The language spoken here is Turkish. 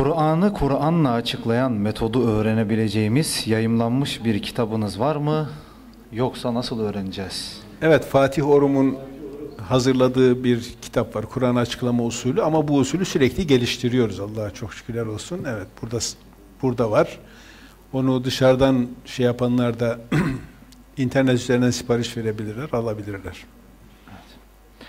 Kur'an'ı Kur'an'la açıklayan metodu öğrenebileceğimiz yayımlanmış bir kitabınız var mı? Yoksa nasıl öğreneceğiz? Evet Fatih Orum'un hazırladığı bir kitap var. Kur'an açıklama usulü ama bu usulü sürekli geliştiriyoruz. Allah'a çok şükürler olsun. Evet burada burada var. Onu dışarıdan şey yapanlar da internet üzerinden sipariş verebilirler, alabilirler.